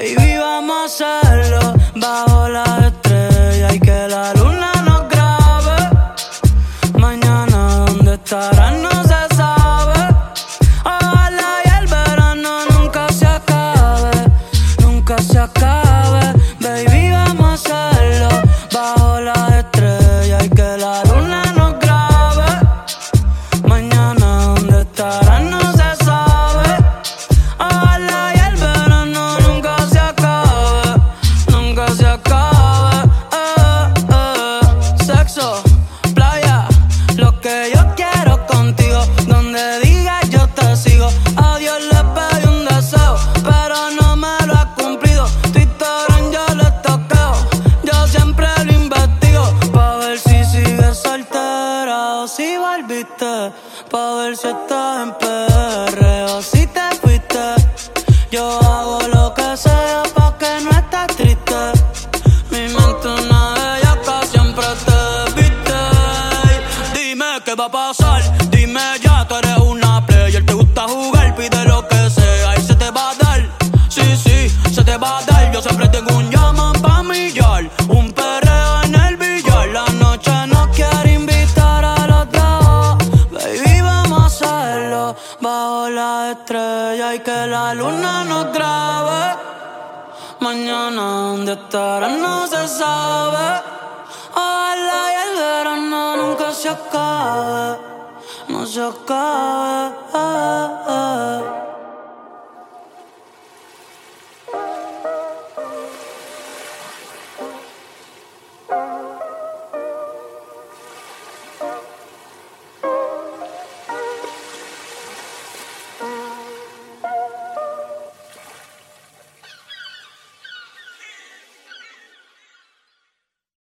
Baby, vamos a hacerlo bajo la estrella y que la luna nos grabe. Mañana, ¿dónde estarán? No se sabe. Ojalá y el verano nunca se acabe, nunca se acabe. Pa' ver si estás en PR o si te fuiste. Yo hago lo que sea pa' que no estés triste. Mi mente una que siempre te despiste. Dime qué va a pasar, dime ya, tú eres una player. Te gusta jugar, pide lo que bajo la estrella y que la luna nos grabe. Mañana, ¿dónde estarán? No se sabe. Ojalá y el verano nunca se acabe. No se acabe.